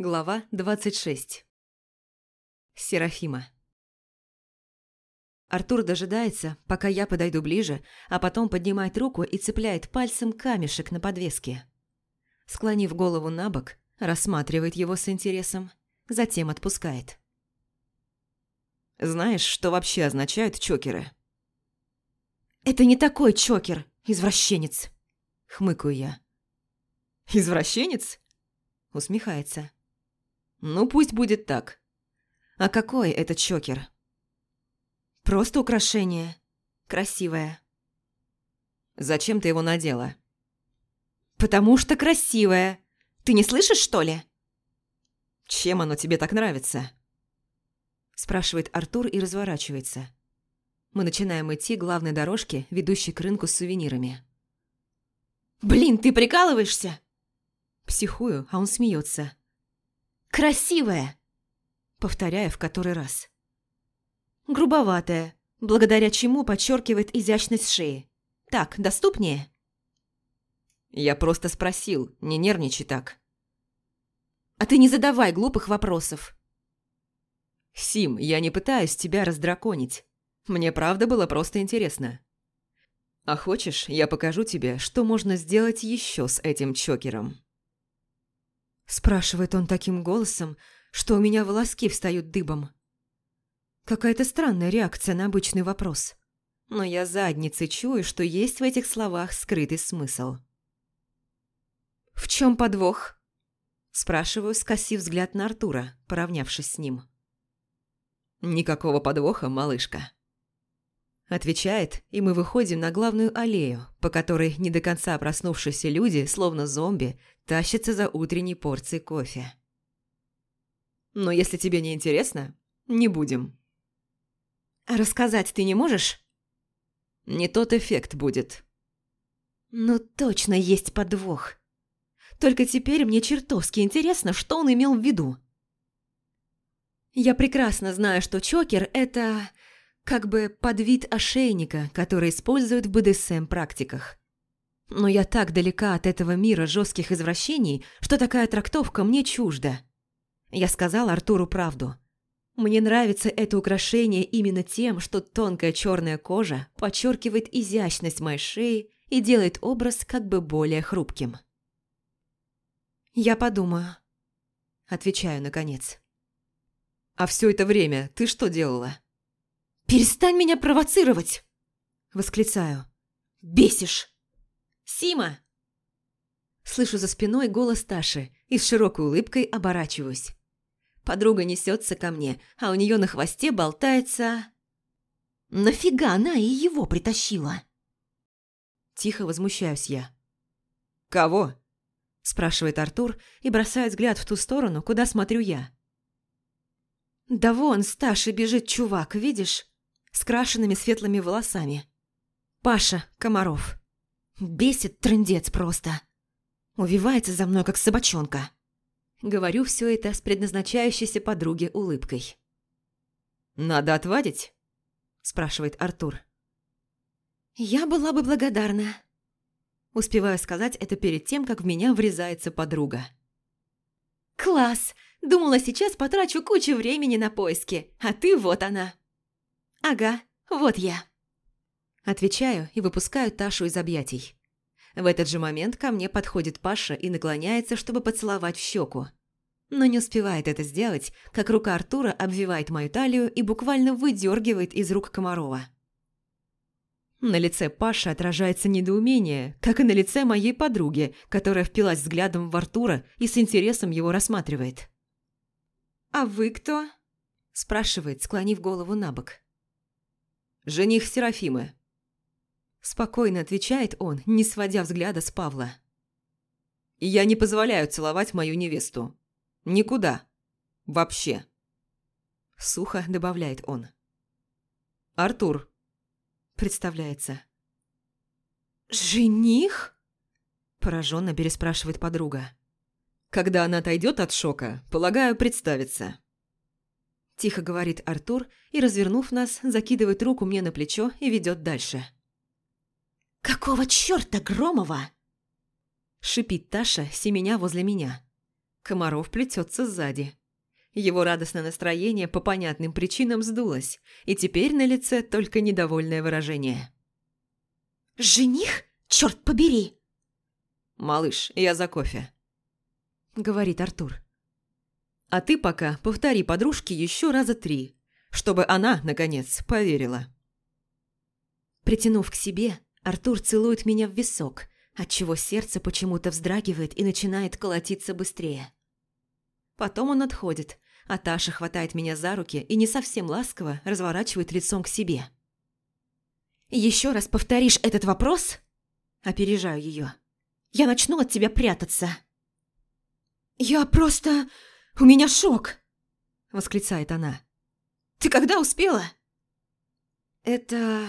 Глава 26 Серафима Артур дожидается, пока я подойду ближе, а потом поднимает руку и цепляет пальцем камешек на подвеске. Склонив голову на бок, рассматривает его с интересом, затем отпускает. «Знаешь, что вообще означают чокеры?» «Это не такой чокер, извращенец!» – хмыкаю я. «Извращенец?» – усмехается. «Ну, пусть будет так. А какой это чокер?» «Просто украшение. Красивое». «Зачем ты его надела?» «Потому что красивое. Ты не слышишь, что ли?» «Чем оно тебе так нравится?» Спрашивает Артур и разворачивается. Мы начинаем идти главной дорожке, ведущей к рынку с сувенирами. «Блин, ты прикалываешься?» Психую, а он смеется. «Красивая!» Повторяю в который раз. «Грубоватая, благодаря чему подчеркивает изящность шеи. Так, доступнее?» «Я просто спросил, не нервничай так». «А ты не задавай глупых вопросов». «Сим, я не пытаюсь тебя раздраконить. Мне правда было просто интересно. А хочешь, я покажу тебе, что можно сделать еще с этим чокером?» Спрашивает он таким голосом, что у меня волоски встают дыбом. Какая-то странная реакция на обычный вопрос. Но я задницей чую, что есть в этих словах скрытый смысл. «В чем подвох?» Спрашиваю, скосив взгляд на Артура, поравнявшись с ним. «Никакого подвоха, малышка». Отвечает, и мы выходим на главную аллею, по которой не до конца проснувшиеся люди, словно зомби, тащатся за утренней порцией кофе. Но если тебе не интересно, не будем. Рассказать ты не можешь? Не тот эффект будет. Ну точно есть подвох. Только теперь мне чертовски интересно, что он имел в виду. Я прекрасно знаю, что чокер – это как бы подвид ошейника, который используют в БДСМ-практиках. Но я так далека от этого мира жестких извращений, что такая трактовка мне чужда. Я сказал Артуру правду. Мне нравится это украшение именно тем, что тонкая черная кожа подчеркивает изящность моей шеи и делает образ как бы более хрупким. «Я подумаю», – отвечаю наконец. «А все это время ты что делала?» «Перестань меня провоцировать!» – восклицаю. «Бесишь!» «Сима!» Слышу за спиной голос Таши и с широкой улыбкой оборачиваюсь. Подруга несется ко мне, а у нее на хвосте болтается... «Нафига она и его притащила?» Тихо возмущаюсь я. «Кого?» – спрашивает Артур и бросает взгляд в ту сторону, куда смотрю я. «Да вон с бежит чувак, видишь? С крашенными светлыми волосами. Паша Комаров». Бесит трындец просто. Увивается за мной, как собачонка. Говорю все это с предназначающейся подруге улыбкой. «Надо отвадить?» – спрашивает Артур. «Я была бы благодарна». Успеваю сказать это перед тем, как в меня врезается подруга. «Класс! Думала, сейчас потрачу кучу времени на поиски, а ты вот она». «Ага, вот я». Отвечаю и выпускаю Ташу из объятий. В этот же момент ко мне подходит Паша и наклоняется, чтобы поцеловать в щеку. Но не успевает это сделать, как рука Артура обвивает мою талию и буквально выдергивает из рук Комарова. На лице Паши отражается недоумение, как и на лице моей подруги, которая впилась взглядом в Артура и с интересом его рассматривает. «А вы кто?» – спрашивает, склонив голову на бок. «Жених Серафимы», Спокойно отвечает он, не сводя взгляда с Павла. «Я не позволяю целовать мою невесту. Никуда. Вообще». Сухо добавляет он. «Артур», представляется. «Жених?» Пораженно переспрашивает подруга. «Когда она отойдет от шока, полагаю, представится». Тихо говорит Артур и, развернув нас, закидывает руку мне на плечо и ведет дальше. «Какого чёрта, Громова?» Шипит Таша, семеня возле меня. Комаров плетется сзади. Его радостное настроение по понятным причинам сдулось, и теперь на лице только недовольное выражение. «Жених? Черт побери!» «Малыш, я за кофе», — говорит Артур. «А ты пока повтори подружке еще раза три, чтобы она, наконец, поверила». Притянув к себе, Артур целует меня в висок, отчего сердце почему-то вздрагивает и начинает колотиться быстрее. Потом он отходит, а Таша хватает меня за руки и не совсем ласково разворачивает лицом к себе. «Еще раз повторишь этот вопрос?» Опережаю ее. «Я начну от тебя прятаться». «Я просто... У меня шок!» Восклицает она. «Ты когда успела?» «Это...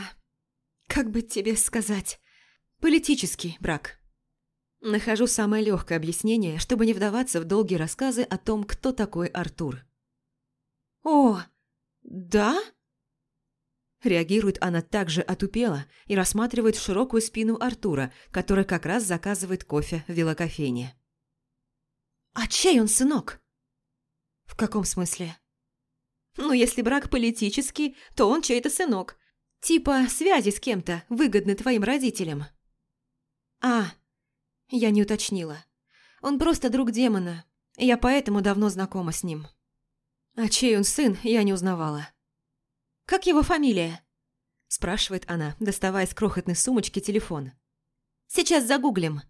Как бы тебе сказать? Политический брак». Нахожу самое легкое объяснение, чтобы не вдаваться в долгие рассказы о том, кто такой Артур. «О, да?» Реагирует она также отупела и рассматривает широкую спину Артура, который как раз заказывает кофе в велокофейне. «А чей он сынок?» «В каком смысле?» «Ну, если брак политический, то он чей-то сынок. Типа связи с кем-то, выгодны твоим родителям». «А, я не уточнила. Он просто друг демона, я поэтому давно знакома с ним. А чей он сын, я не узнавала». «Как его фамилия?» – спрашивает она, доставая из крохотной сумочки телефон. «Сейчас загуглим».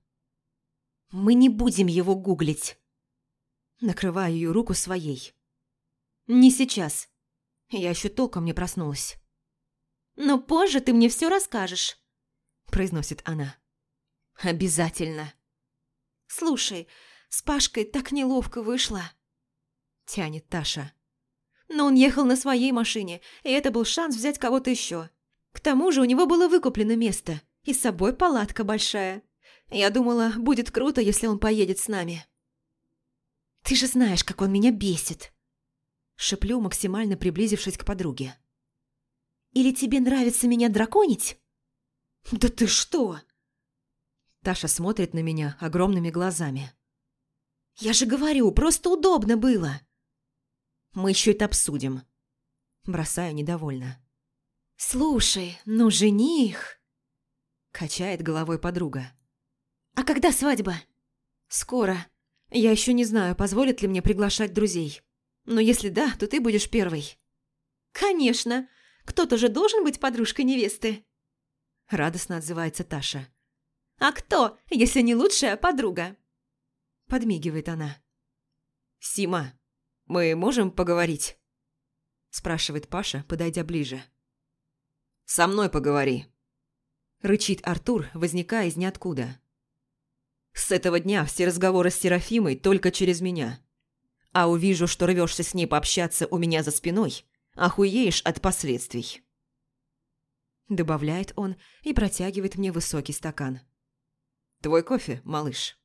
«Мы не будем его гуглить». Накрываю ее руку своей. «Не сейчас. Я еще толком не проснулась». «Но позже ты мне все расскажешь», – произносит она. «Обязательно». «Слушай, с Пашкой так неловко вышло», – тянет Таша. Но он ехал на своей машине, и это был шанс взять кого-то еще. К тому же у него было выкуплено место, и с собой палатка большая. Я думала, будет круто, если он поедет с нами. «Ты же знаешь, как он меня бесит!» Шеплю, максимально приблизившись к подруге. «Или тебе нравится меня драконить?» «Да ты что?» Таша смотрит на меня огромными глазами. «Я же говорю, просто удобно было!» Мы еще это обсудим. Бросаю недовольно. «Слушай, ну жених...» Качает головой подруга. «А когда свадьба?» «Скоро. Я еще не знаю, позволит ли мне приглашать друзей. Но если да, то ты будешь первой». «Конечно. Кто-то же должен быть подружкой невесты». Радостно отзывается Таша. «А кто, если не лучшая подруга?» Подмигивает она. «Сима, «Мы можем поговорить?» Спрашивает Паша, подойдя ближе. «Со мной поговори», – рычит Артур, возникая из ниоткуда. «С этого дня все разговоры с Серафимой только через меня. А увижу, что рвешься с ней пообщаться у меня за спиной, охуеешь от последствий». Добавляет он и протягивает мне высокий стакан. «Твой кофе, малыш».